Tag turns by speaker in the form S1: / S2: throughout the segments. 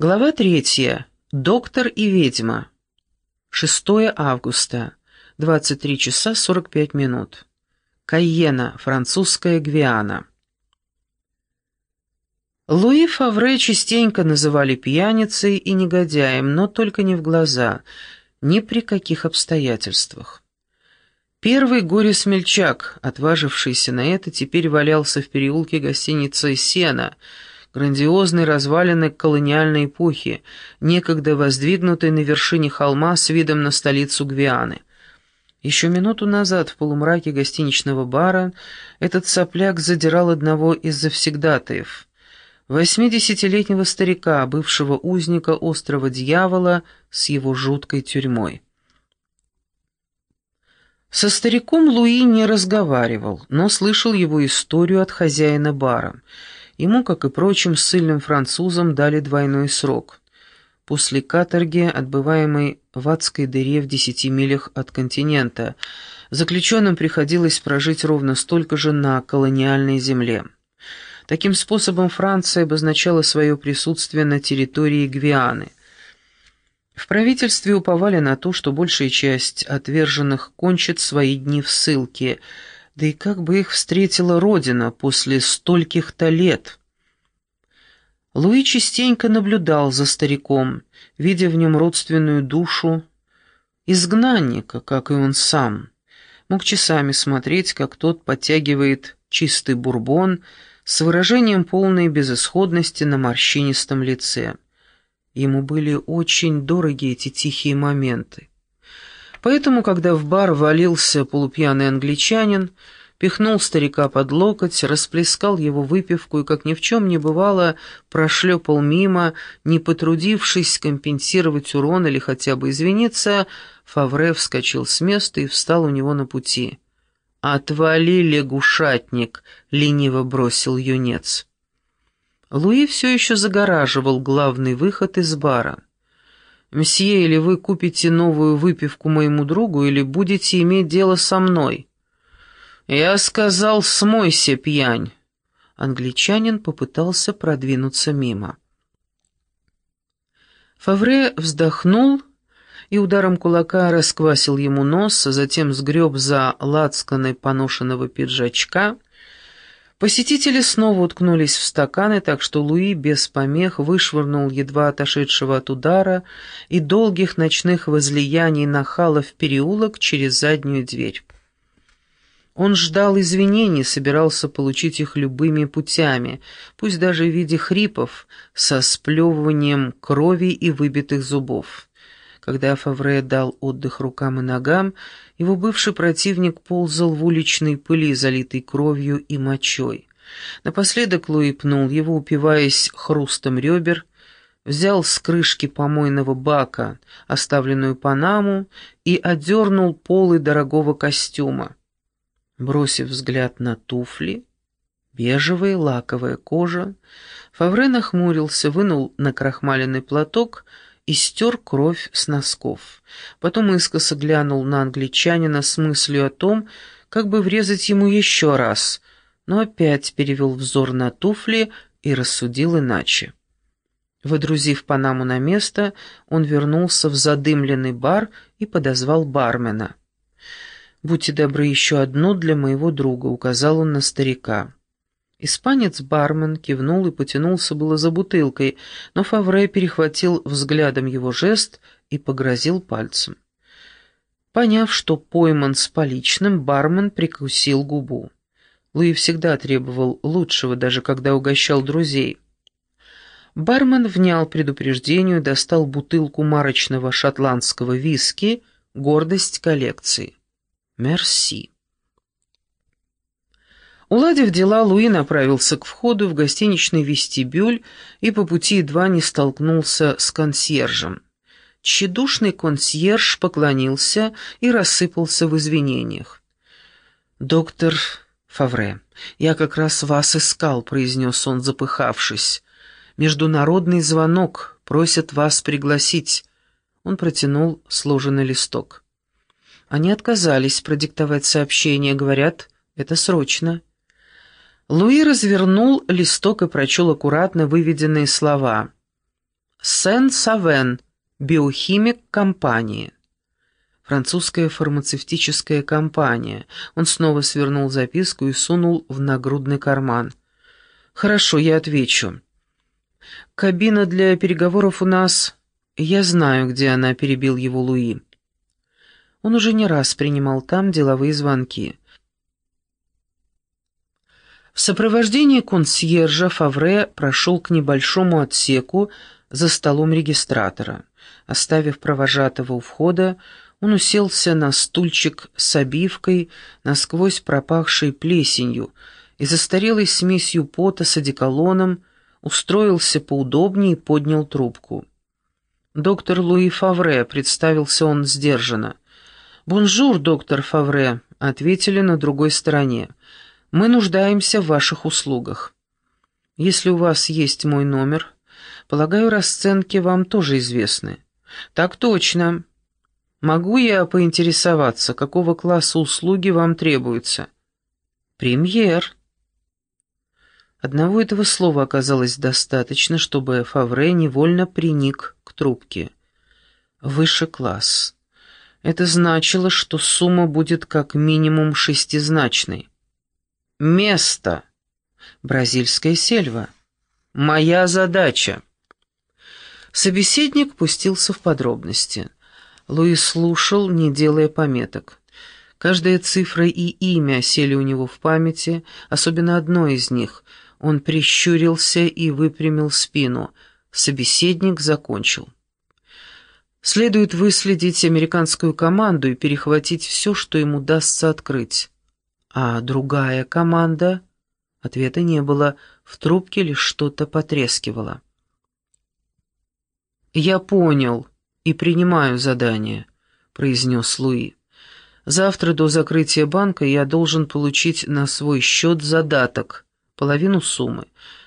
S1: Глава третья. Доктор и ведьма. 6 августа. 23 часа 45 минут. Кайена, французская Гвиана. Луи Фавре частенько называли пьяницей и негодяем, но только не в глаза, ни при каких обстоятельствах. Первый горе-смельчак, отважившийся на это, теперь валялся в переулке гостиницы «Сена», грандиозной развалины колониальной эпохи, некогда воздвигнутой на вершине холма с видом на столицу Гвианы. Еще минуту назад в полумраке гостиничного бара этот сопляк задирал одного из завсегдатаев, восьмидесятилетнего старика, бывшего узника острова Дьявола с его жуткой тюрьмой. Со стариком Луи не разговаривал, но слышал его историю от хозяина бара — Ему, как и прочим ссыльным французам, дали двойной срок. После каторги, отбываемой в адской дыре в десяти милях от континента, заключенным приходилось прожить ровно столько же на колониальной земле. Таким способом Франция обозначала свое присутствие на территории Гвианы. В правительстве уповали на то, что большая часть отверженных кончит свои дни в ссылке – да и как бы их встретила Родина после стольких-то лет? Луи частенько наблюдал за стариком, видя в нем родственную душу, изгнанника, как и он сам. Мог часами смотреть, как тот подтягивает чистый бурбон с выражением полной безысходности на морщинистом лице. Ему были очень дороги эти тихие моменты. Поэтому, когда в бар валился полупьяный англичанин, пихнул старика под локоть, расплескал его выпивку и, как ни в чем не бывало, прошлепал мимо, не потрудившись компенсировать урон или хотя бы извиниться, Фавре вскочил с места и встал у него на пути. «Отвали, лягушатник!» — лениво бросил юнец. Луи все еще загораживал главный выход из бара. «Мсье, или вы купите новую выпивку моему другу, или будете иметь дело со мной». «Я сказал, смойся, пьянь!» Англичанин попытался продвинуться мимо. Фавре вздохнул и ударом кулака расквасил ему нос, затем сгреб за лацканой поношенного пиджачка — Посетители снова уткнулись в стаканы, так что Луи без помех вышвырнул едва отошедшего от удара и долгих ночных возлияний нахала в переулок через заднюю дверь. Он ждал извинений, собирался получить их любыми путями, пусть даже в виде хрипов, со сплевыванием крови и выбитых зубов. Когда Фавре дал отдых рукам и ногам, его бывший противник ползал в уличной пыли, залитой кровью и мочой. Напоследок Луи пнул его, упиваясь хрустом ребер, взял с крышки помойного бака оставленную панаму и одернул полы дорогого костюма. Бросив взгляд на туфли, бежевая лаковая кожа, Фавре нахмурился, вынул на крахмаленный платок — и стер кровь с носков. Потом искоса глянул на англичанина с мыслью о том, как бы врезать ему еще раз, но опять перевел взор на туфли и рассудил иначе. Выдрузив Панаму на место, он вернулся в задымленный бар и подозвал бармена. «Будьте добры, еще одно для моего друга», — указал он на старика. Испанец-бармен кивнул и потянулся было за бутылкой, но Фавре перехватил взглядом его жест и погрозил пальцем. Поняв, что пойман с поличным, бармен прикусил губу. Луи всегда требовал лучшего, даже когда угощал друзей. Бармен внял предупреждению, достал бутылку марочного шотландского виски «Гордость коллекции». «Мерси». Уладив дела, Луи направился к входу в гостиничный вестибюль и по пути едва не столкнулся с консьержем. Тщедушный консьерж поклонился и рассыпался в извинениях. «Доктор Фавре, я как раз вас искал», — произнес он, запыхавшись. «Международный звонок, просят вас пригласить». Он протянул сложенный листок. Они отказались продиктовать сообщение, говорят, это срочно. Луи развернул листок и прочел аккуратно выведенные слова. Сен-Савен, биохимик компании. Французская фармацевтическая компания. Он снова свернул записку и сунул в нагрудный карман. «Хорошо, я отвечу. Кабина для переговоров у нас...» «Я знаю, где она», — перебил его Луи. Он уже не раз принимал там деловые звонки. В сопровождении консьержа Фавре прошел к небольшому отсеку за столом регистратора. Оставив провожатого у входа, он уселся на стульчик с обивкой, насквозь пропахшей плесенью, и застарелой смесью пота с одеколоном, устроился поудобнее и поднял трубку. «Доктор Луи Фавре», — представился он сдержанно. «Bonjour, доктор Фавре», — ответили на другой стороне. «Мы нуждаемся в ваших услугах. Если у вас есть мой номер, полагаю, расценки вам тоже известны». «Так точно. Могу я поинтересоваться, какого класса услуги вам требуются?» «Премьер». Одного этого слова оказалось достаточно, чтобы Фавре невольно приник к трубке. «Высший класс». Это значило, что сумма будет как минимум шестизначной. Место. Бразильская сельва. Моя задача. Собеседник пустился в подробности. Луис слушал, не делая пометок. Каждая цифра и имя сели у него в памяти, особенно одно из них. Он прищурился и выпрямил спину. Собеседник закончил. Следует выследить американскую команду и перехватить все, что им удастся открыть. А другая команда? Ответа не было, в трубке лишь что-то потрескивало. «Я понял и принимаю задание», — произнес Луи. «Завтра до закрытия банка я должен получить на свой счет задаток, половину суммы.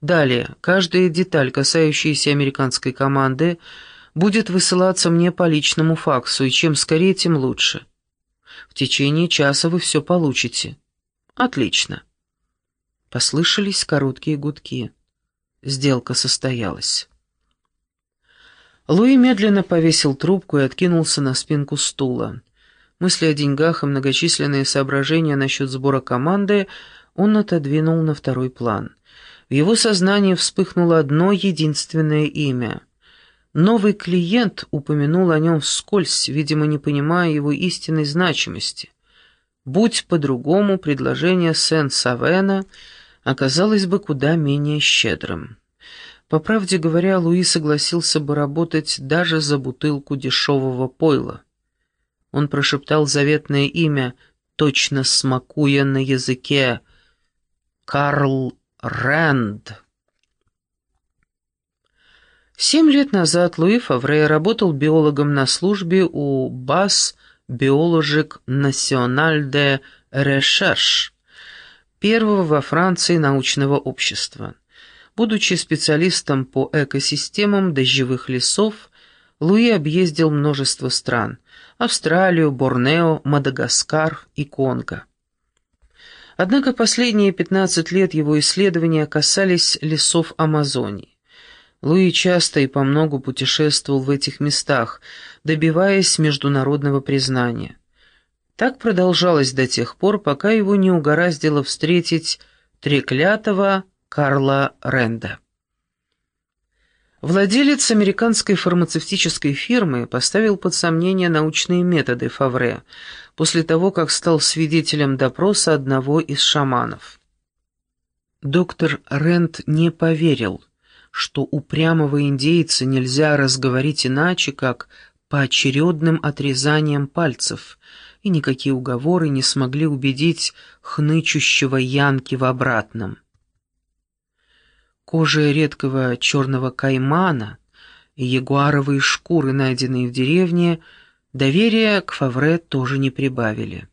S1: Далее, каждая деталь, касающаяся американской команды, — будет высылаться мне по личному факсу, и чем скорее, тем лучше. В течение часа вы все получите. Отлично. Послышались короткие гудки. Сделка состоялась. Луи медленно повесил трубку и откинулся на спинку стула. Мысли о деньгах и многочисленные соображения насчет сбора команды он отодвинул на второй план. В его сознании вспыхнуло одно единственное имя — Новый клиент упомянул о нем вскользь, видимо, не понимая его истинной значимости. Будь по-другому, предложение Сен-Савена оказалось бы куда менее щедрым. По правде говоря, Луи согласился бы работать даже за бутылку дешевого пойла. Он прошептал заветное имя, точно смакуя на языке «Карл Рэнд». Семь лет назад Луи Фавре работал биологом на службе у БАС «Биологик Националь де Решерш», первого во Франции научного общества. Будучи специалистом по экосистемам дождевых лесов, Луи объездил множество стран – Австралию, Борнео, Мадагаскар и Конго. Однако последние 15 лет его исследования касались лесов Амазонии. Луи часто и по многу путешествовал в этих местах, добиваясь международного признания. Так продолжалось до тех пор, пока его не угораздило встретить треклятого Карла Ренда. Владелец американской фармацевтической фирмы поставил под сомнение научные методы Фавре после того, как стал свидетелем допроса одного из шаманов. Доктор Рент не поверил – что упрямого индейца нельзя разговорить иначе, как поочередным отрезанием пальцев, и никакие уговоры не смогли убедить хнычущего Янки в обратном. Кожа редкого черного каймана и ягуаровые шкуры, найденные в деревне, доверия к Фавре тоже не прибавили.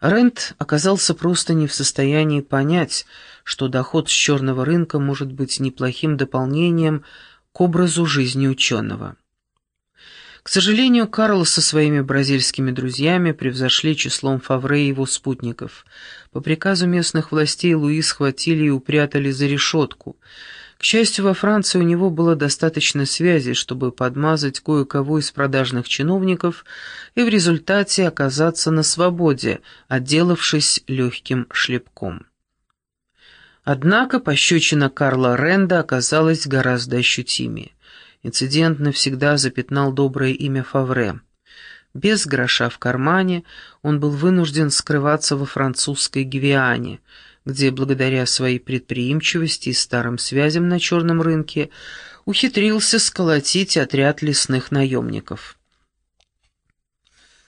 S1: Рент оказался просто не в состоянии понять, что доход с черного рынка может быть неплохим дополнением к образу жизни ученого. К сожалению, Карл со своими бразильскими друзьями превзошли числом Фавре и его спутников. По приказу местных властей Луи схватили и упрятали за решетку. К счастью, во Франции у него было достаточно связей, чтобы подмазать кое-кого из продажных чиновников и в результате оказаться на свободе, отделавшись легким шлепком. Однако пощечина Карла Ренда оказалась гораздо ощутимее. Инцидент навсегда запятнал доброе имя Фавре. Без гроша в кармане он был вынужден скрываться во французской Гвиане, где благодаря своей предприимчивости и старым связям на черном рынке ухитрился сколотить отряд лесных наемников.